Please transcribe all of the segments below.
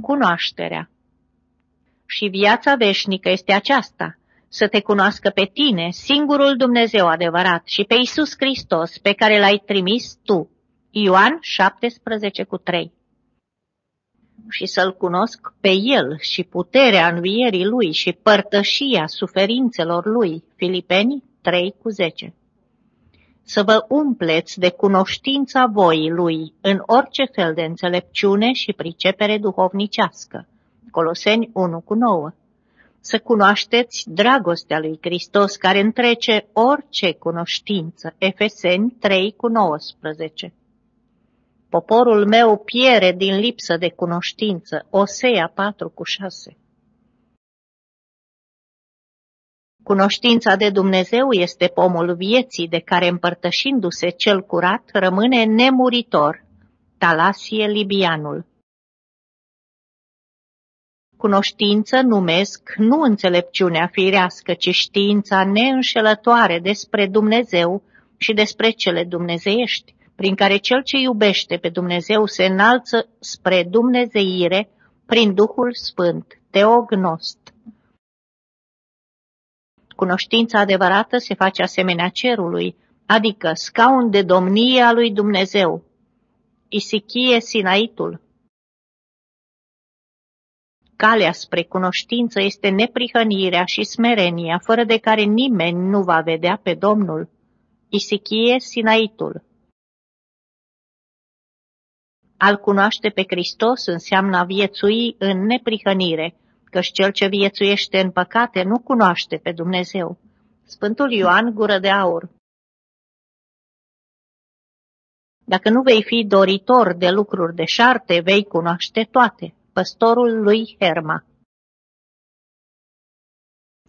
cunoașterea. Și viața veșnică este aceasta, să te cunoască pe tine, singurul Dumnezeu adevărat, și pe Isus Hristos, pe care l-ai trimis tu. Ioan 17 cu 3 și să-L cunosc pe El și puterea învierii Lui și părtășia suferințelor Lui. Filipeni 3 cu 10 Să vă umpleți de cunoștința voii Lui în orice fel de înțelepciune și pricepere duhovnicească. Coloseni 1 cu 9 Să cunoașteți dragostea lui Hristos care întrece orice cunoștință. Efeseni 3 cu 19 Poporul meu piere din lipsă de cunoștință. Osea 4 cu 6 Cunoștința de Dumnezeu este pomul vieții de care împărtășindu-se cel curat rămâne nemuritor. Talasie Libianul Cunoștință numesc nu înțelepciunea firească, ci știința neînșelătoare despre Dumnezeu și despre cele dumnezeiești prin care cel ce iubește pe Dumnezeu se înalță spre dumnezeire prin Duhul Sfânt, teognost. Cunoștința adevărată se face asemenea cerului, adică scaun de domnie a lui Dumnezeu. Isichie Sinaitul Calea spre cunoștință este neprihănirea și smerenia, fără de care nimeni nu va vedea pe Domnul. Isichie Sinaitul al cunoaște pe Hristos înseamnă a viețui în neprihănire, căci cel ce viețuiește în păcate nu cunoaște pe Dumnezeu. Sfântul Ioan, gură de aur Dacă nu vei fi doritor de lucruri de șarte, vei cunoaște toate. Păstorul lui Herma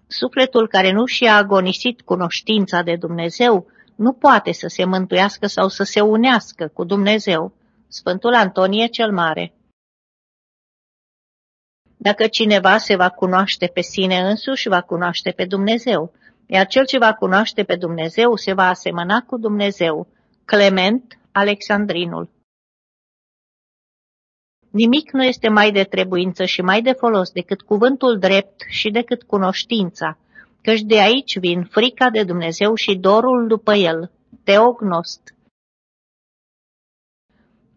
Sufletul care nu și-a agonisit cunoștința de Dumnezeu nu poate să se mântuiască sau să se unească cu Dumnezeu, Sfântul Antonie cel Mare Dacă cineva se va cunoaște pe sine însuși, va cunoaște pe Dumnezeu, iar cel ce va cunoaște pe Dumnezeu se va asemăna cu Dumnezeu. Clement Alexandrinul Nimic nu este mai de trebuință și mai de folos decât cuvântul drept și decât cunoștința, căci de aici vin frica de Dumnezeu și dorul după el. Teognost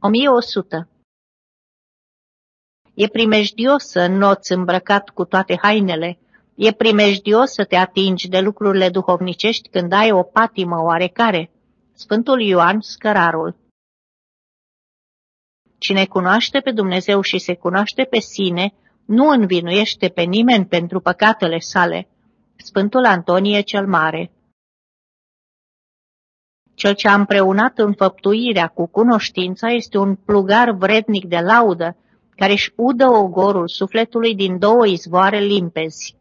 1100. E primejdios să înnoți îmbrăcat cu toate hainele, e primejdios să te atingi de lucrurile duhovnicești când ai o patimă oarecare. Sfântul Ioan Scărarul Cine cunoaște pe Dumnezeu și se cunoaște pe sine, nu învinuiește pe nimeni pentru păcatele sale. Sfântul Antonie cel Mare cel ce a împreunat înfăptuirea cu cunoștința este un plugar vrednic de laudă, care își udă ogorul sufletului din două izvoare limpezi,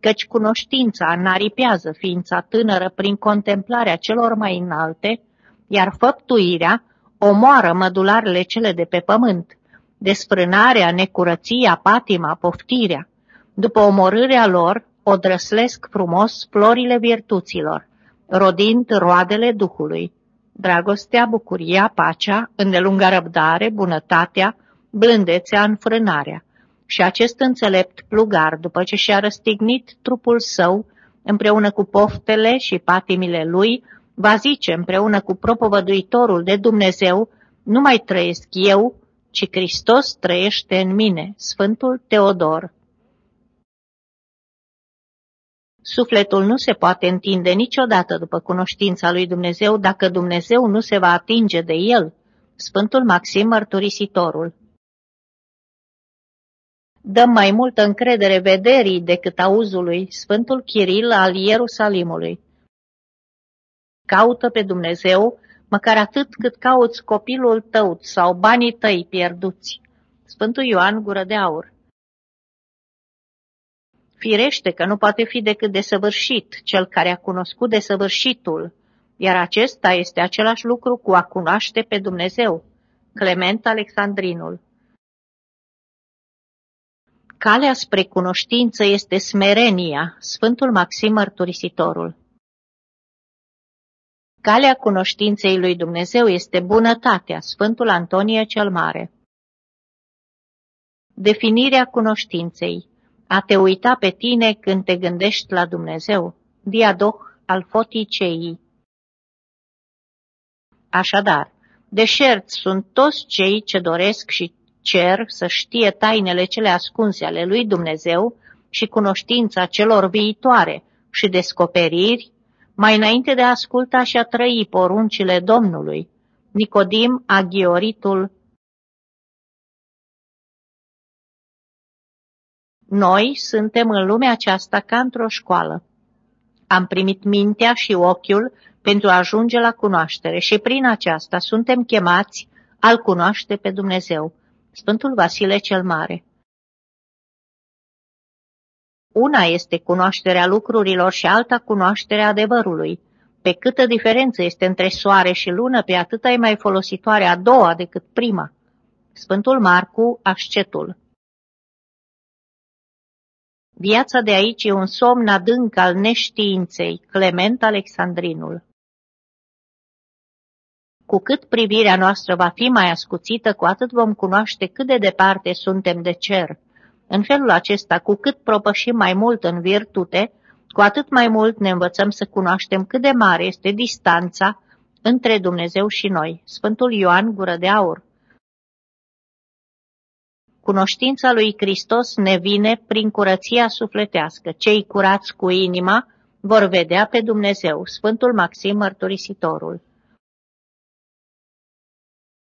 căci cunoștința naripează ființa tânără prin contemplarea celor mai înalte, iar făptuirea omoară mădularele cele de pe pământ, desfrânarea, necurăția, patima, poftirea. După omorârea lor, o drăslesc frumos florile virtuților rodind roadele Duhului, dragostea, bucuria, pacea, îndelunga răbdare, bunătatea, blândețea, înfrânarea. Și acest înțelept plugar, după ce și-a răstignit trupul său, împreună cu poftele și patimile lui, va zice împreună cu propovăduitorul de Dumnezeu, nu mai trăiesc eu, ci Hristos trăiește în mine. Sfântul Teodor Sufletul nu se poate întinde niciodată după cunoștința lui Dumnezeu dacă Dumnezeu nu se va atinge de el. Sfântul Maxim Mărturisitorul Dăm mai multă încredere vederii decât auzului, Sfântul Chiril al Ierusalimului. Caută pe Dumnezeu, măcar atât cât cauți copilul tău sau banii tăi pierduți. Sfântul Ioan Gură de Aur Firește că nu poate fi decât desăvârșit cel care a cunoscut desăvârșitul, iar acesta este același lucru cu a cunoaște pe Dumnezeu. Clement Alexandrinul Calea spre cunoștință este smerenia, Sfântul Maxim Mărturisitorul. Calea cunoștinței lui Dumnezeu este bunătatea, Sfântul Antonie cel Mare. Definirea cunoștinței. A te uita pe tine când te gândești la Dumnezeu. Diadoh al foticeii. Așadar, deșerți sunt toți cei ce doresc și cer să știe tainele cele ascunse ale lui Dumnezeu și cunoștința celor viitoare și descoperiri, mai înainte de a asculta și a trăi poruncile Domnului. Nicodim Aghioritul Noi suntem în lumea aceasta ca într-o școală. Am primit mintea și ochiul pentru a ajunge la cunoaștere și prin aceasta suntem chemați al cunoaște pe Dumnezeu. Sfântul Vasile cel Mare Una este cunoașterea lucrurilor și alta cunoașterea adevărului. Pe câtă diferență este între soare și lună, pe atâta e mai folositoare a doua decât prima. Sfântul Marcu, Ascetul Viața de aici e un somn adânc al neștiinței, Clement Alexandrinul. Cu cât privirea noastră va fi mai ascuțită, cu atât vom cunoaște cât de departe suntem de cer. În felul acesta, cu cât propășim mai mult în virtute, cu atât mai mult ne învățăm să cunoaștem cât de mare este distanța între Dumnezeu și noi. Sfântul Ioan Gură de Aur Cunoștința lui Hristos ne vine prin curăția sufletească. Cei curați cu inima vor vedea pe Dumnezeu. Sfântul Maxim Mărturisitorul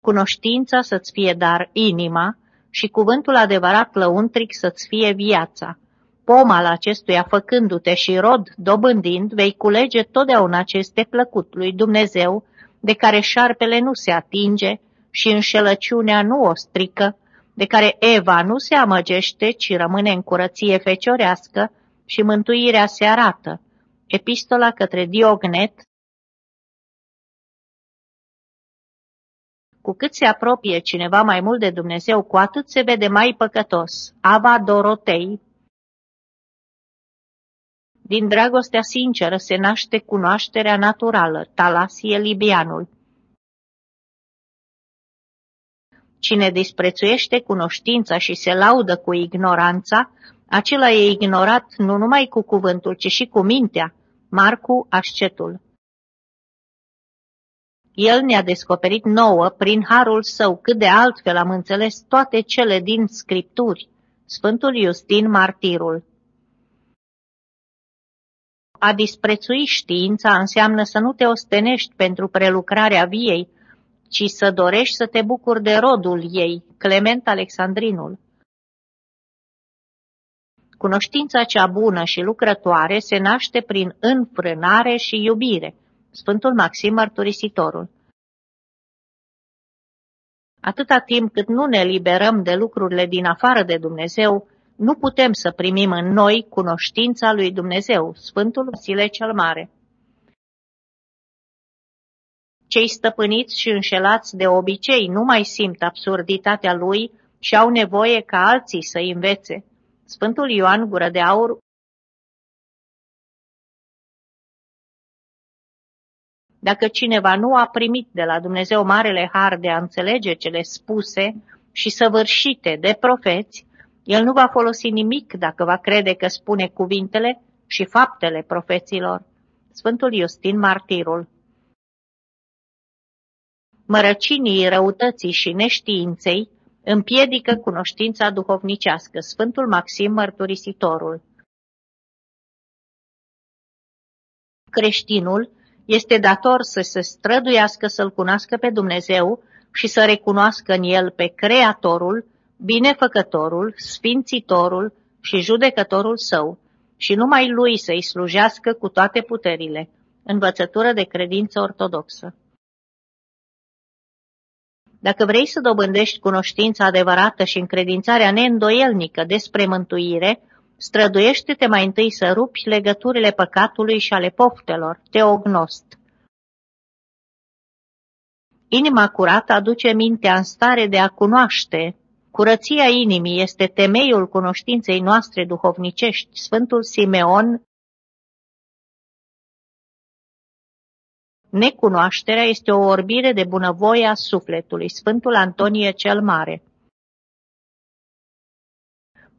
Cunoștința să-ți fie dar inima și cuvântul adevărat lăuntric să-ți fie viața. Pom al acestuia făcându-te și rod dobândind, vei culege totdeauna ce este plăcut lui Dumnezeu, de care șarpele nu se atinge și înșelăciunea nu o strică, de care Eva nu se amăgește, ci rămâne în curăție feciorească și mântuirea se arată. Epistola către Diognet Cu cât se apropie cineva mai mult de Dumnezeu, cu atât se vede mai păcătos. Ava Dorotei Din dragostea sinceră se naște cunoașterea naturală, Talasie Libianul. Cine disprețuiește cunoștința și se laudă cu ignoranța, acela e ignorat nu numai cu cuvântul, ci și cu mintea. Marcu Ascetul El ne-a descoperit nouă, prin harul său, cât de altfel am înțeles toate cele din Scripturi. Sfântul Iustin Martirul A disprețui știința înseamnă să nu te ostenești pentru prelucrarea viei, ci să dorești să te bucuri de rodul ei, Clement Alexandrinul. Cunoștința cea bună și lucrătoare se naște prin înfrânare și iubire. Sfântul Maxim Mărturisitorul Atâta timp cât nu ne liberăm de lucrurile din afară de Dumnezeu, nu putem să primim în noi cunoștința lui Dumnezeu, Sfântul Vasile cel Mare. Cei stăpâniți și înșelați de obicei nu mai simt absurditatea lui și au nevoie ca alții să învețe. Sfântul Ioan Gură de Aur Dacă cineva nu a primit de la Dumnezeu marele har de a înțelege cele spuse și săvârșite de profeți, el nu va folosi nimic dacă va crede că spune cuvintele și faptele profeților. Sfântul Iustin Martirul mărăcinii răutății și neștiinței, împiedică cunoștința duhovnicească. Sfântul Maxim Mărturisitorul Creștinul este dator să se străduiască să-L cunoască pe Dumnezeu și să recunoască în El pe Creatorul, Binefăcătorul, Sfințitorul și Judecătorul Său, și numai Lui să-i slujească cu toate puterile. Învățătură de credință ortodoxă. Dacă vrei să dobândești cunoștința adevărată și încredințarea neîndoielnică despre mântuire, străduiește-te mai întâi să rupi legăturile păcatului și ale poftelor, teognost. Inima curată aduce mintea în stare de a cunoaște. Curăția inimii este temeiul cunoștinței noastre duhovnicești. Sfântul Simeon Necunoașterea este o orbire de bunăvoie a sufletului, Sfântul Antonie cel Mare.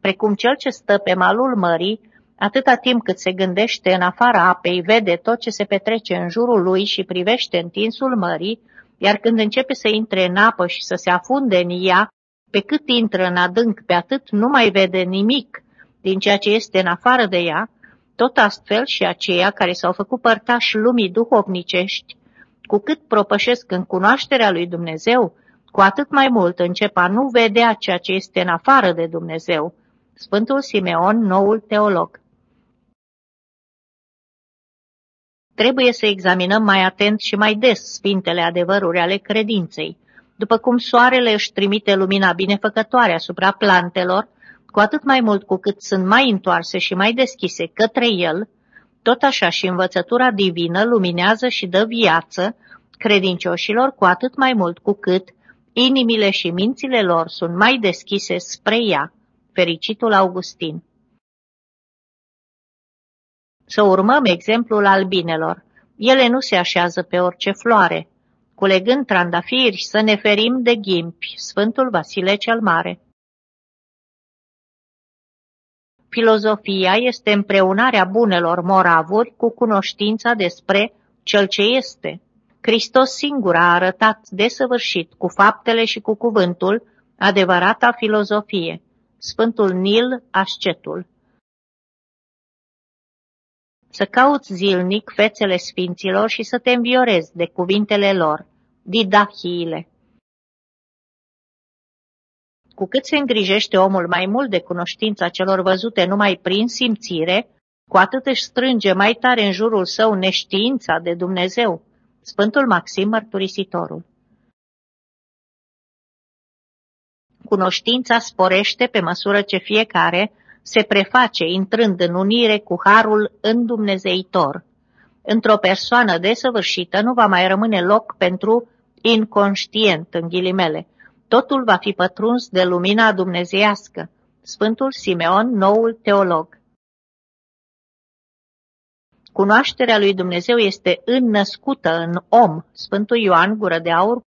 Precum cel ce stă pe malul mării, atâta timp cât se gândește în afara apei, vede tot ce se petrece în jurul lui și privește întinsul mării, iar când începe să intre în apă și să se afunde în ea, pe cât intră în adânc, pe atât nu mai vede nimic din ceea ce este în afară de ea, tot astfel și aceia care s-au făcut părtași lumii duhovnicești, cu cât propășesc în cunoașterea lui Dumnezeu, cu atât mai mult încep a nu vedea ceea ce este în afară de Dumnezeu. Sfântul Simeon, noul teolog. Trebuie să examinăm mai atent și mai des sfintele adevăruri ale credinței. După cum soarele își trimite lumina binefăcătoare asupra plantelor, cu atât mai mult cu cât sunt mai întoarse și mai deschise către el, tot așa și învățătura divină luminează și dă viață credincioșilor cu atât mai mult cu cât inimile și mințile lor sunt mai deschise spre ea. Fericitul Augustin Să urmăm exemplul albinelor. Ele nu se așează pe orice floare. Culegând trandafiri, să ne ferim de ghimpi. Sfântul Vasile cel Mare Filozofia este împreunarea bunelor moravuri cu cunoștința despre cel ce este. Hristos singur a arătat desăvârșit cu faptele și cu cuvântul adevărata filozofie. Sfântul Nil Ascetul Să cauți zilnic fețele sfinților și să te înviorezi de cuvintele lor, didahiile. Cu cât se îngrijește omul mai mult de cunoștința celor văzute numai prin simțire, cu atât își strânge mai tare în jurul său neștiința de Dumnezeu. Sfântul Maxim Mărturisitorul Cunoștința sporește pe măsură ce fiecare se preface intrând în unire cu harul îndumnezeitor. Într-o persoană desăvârșită nu va mai rămâne loc pentru inconștient, în ghilimele, totul va fi pătruns de lumina dumnezeiască. Sfântul Simeon, noul teolog. Cunoașterea lui Dumnezeu este înnăscută în om. Sfântul Ioan, gură de aur.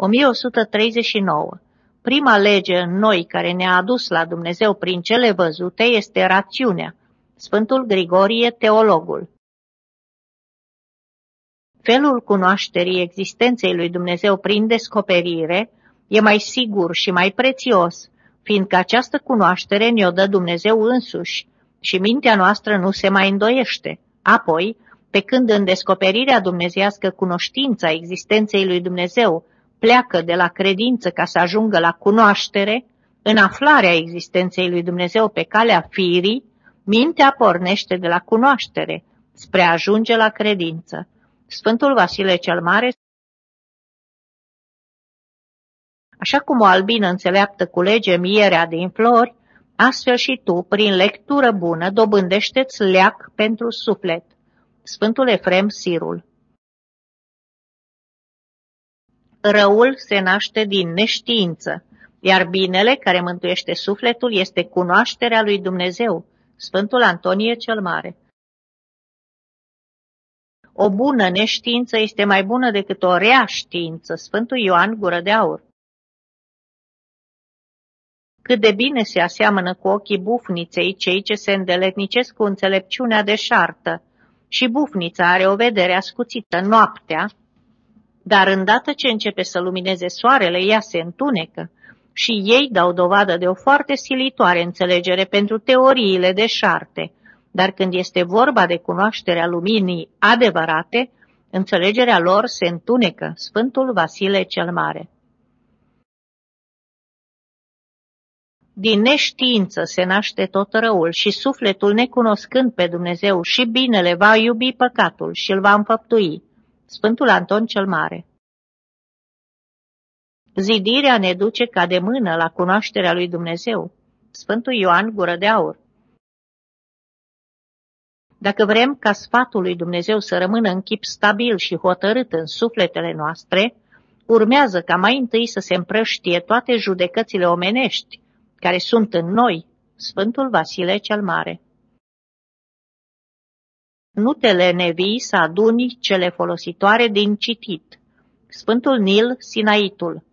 1139. Prima lege în noi care ne-a adus la Dumnezeu prin cele văzute este rațiunea. Sfântul Grigorie, teologul. Felul cunoașterii existenței lui Dumnezeu prin descoperire e mai sigur și mai prețios, fiindcă această cunoaștere ne-o dă Dumnezeu însuși și mintea noastră nu se mai îndoiește. Apoi, pe când în descoperirea dumnezească cunoștința existenței lui Dumnezeu pleacă de la credință ca să ajungă la cunoaștere, în aflarea existenței lui Dumnezeu pe calea firii, mintea pornește de la cunoaștere spre a ajunge la credință. Sfântul Vasile cel Mare Așa cum o albină înțeleaptă culege mierea din flori, astfel și tu, prin lectură bună, dobândește-ți leac pentru suflet. Sfântul Efrem Sirul Răul se naște din neștiință, iar binele care mântuiește sufletul este cunoașterea lui Dumnezeu. Sfântul Antonie cel Mare o bună neștiință este mai bună decât o rea știință. Sfântul Ioan Gură de Aur. Cât de bine se aseamănă cu ochii bufniței cei ce se îndeletnicesc cu înțelepciunea deșartă. Și bufnița are o vedere ascuțită noaptea, dar îndată ce începe să lumineze soarele, ea se întunecă și ei dau dovadă de o foarte silitoare înțelegere pentru teoriile deșarte, dar când este vorba de cunoașterea luminii adevărate, înțelegerea lor se întunecă, Sfântul Vasile cel Mare. Din neștiință se naște tot răul și sufletul necunoscând pe Dumnezeu și binele va iubi păcatul și îl va înfăptui. Sfântul Anton cel Mare Zidirea ne duce ca de mână la cunoașterea lui Dumnezeu. Sfântul Ioan Gură de Aur dacă vrem ca sfatul lui Dumnezeu să rămână în chip stabil și hotărât în sufletele noastre, urmează ca mai întâi să se împrăștie toate judecățile omenești care sunt în noi, Sfântul Vasile cel Mare. Nu te lenevii să aduni cele folositoare din citit. Sfântul Nil Sinaitul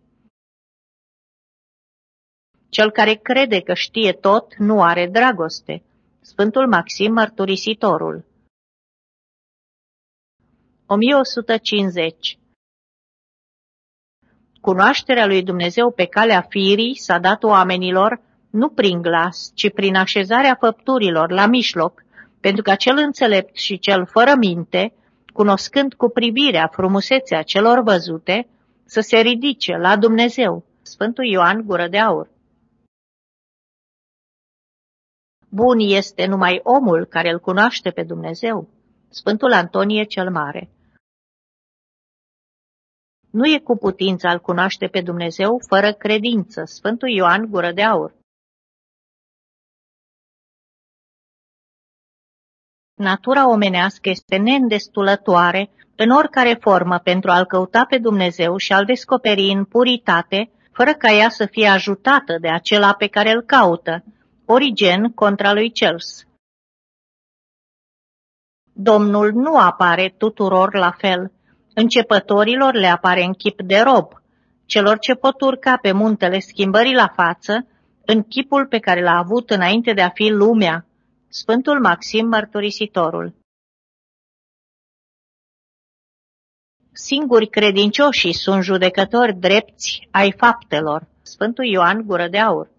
Cel care crede că știe tot nu are dragoste. Sfântul Maxim Mărturisitorul 1150 Cunoașterea lui Dumnezeu pe calea firii s-a dat oamenilor nu prin glas, ci prin așezarea făpturilor la mijloc, pentru ca cel înțelept și cel fără minte, cunoscând cu privirea frumusețea celor văzute, să se ridice la Dumnezeu. Sfântul Ioan Gură de Aur Bun este numai omul care îl cunoaște pe Dumnezeu. Sfântul Antonie cel Mare Nu e cu putință al cunoaște pe Dumnezeu fără credință. Sfântul Ioan Gură de Aur Natura omenească este neîndestulătoare în oricare formă pentru a-L căuta pe Dumnezeu și a-L descoperi în puritate, fără ca ea să fie ajutată de acela pe care îl caută, Origen contra lui Cels. Domnul nu apare tuturor la fel. Începătorilor le apare în chip de rob, celor ce pot urca pe muntele schimbării la față, în chipul pe care l-a avut înainte de a fi lumea, Sfântul Maxim Mărturisitorul Singuri credincioșii sunt judecători drepți ai faptelor. Sfântul Ioan Gură de Aur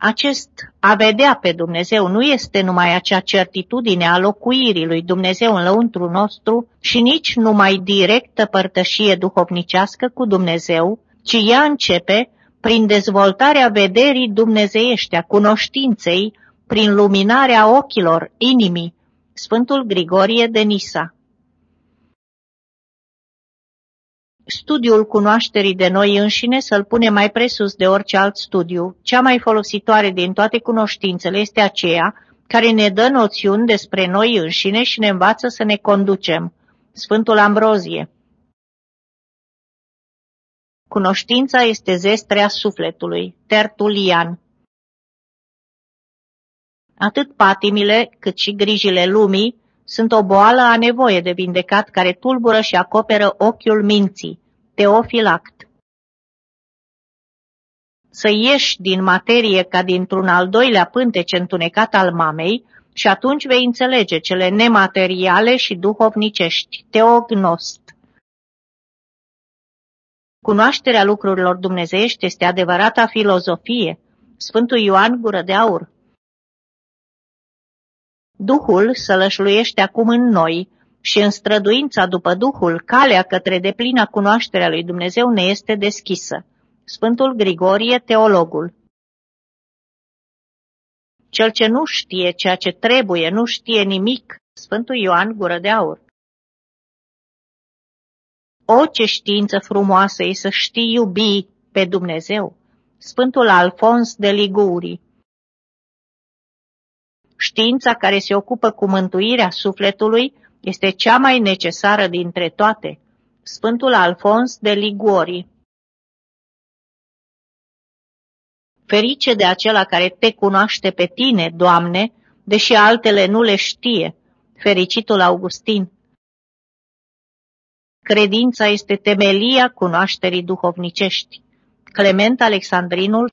acest a vedea pe Dumnezeu nu este numai acea certitudine a locuirii lui Dumnezeu în lăuntru nostru și nici numai directă părtășie duhovnicească cu Dumnezeu, ci ea începe prin dezvoltarea vederii dumnezeiești a cunoștinței, prin luminarea ochilor, inimii, Sfântul Grigorie de Nisa. Studiul cunoașterii de noi înșine să-l pune mai presus de orice alt studiu. Cea mai folositoare din toate cunoștințele este aceea care ne dă noțiuni despre noi înșine și ne învață să ne conducem. Sfântul Ambrozie Cunoștința este zestrea sufletului. Tertulian Atât patimile cât și grijile lumii sunt o boală a nevoie de vindecat care tulbură și acoperă ochiul minții. Teofilact Să ieși din materie ca dintr-un al doilea pântece întunecat al mamei și atunci vei înțelege cele nemateriale și duhovnicești. Teognost Cunoașterea lucrurilor dumnezeiești este adevărata filozofie. Sfântul Ioan Gură de Aur Duhul sălășluiește acum în noi și în străduința după Duhul, calea către deplina cunoașterea lui Dumnezeu ne este deschisă. Sfântul Grigorie, teologul Cel ce nu știe ceea ce trebuie, nu știe nimic. Sfântul Ioan Gură de Aur O, ce știință frumoasă e să știi iubi pe Dumnezeu! Sfântul Alfons de Liguri Știința care se ocupă cu mântuirea sufletului este cea mai necesară dintre toate. Sfântul Alfons de Liguori Ferice de acela care te cunoaște pe tine, Doamne, deși altele nu le știe. Fericitul Augustin Credința este temelia cunoașterii duhovnicești. Clement Alexandrinul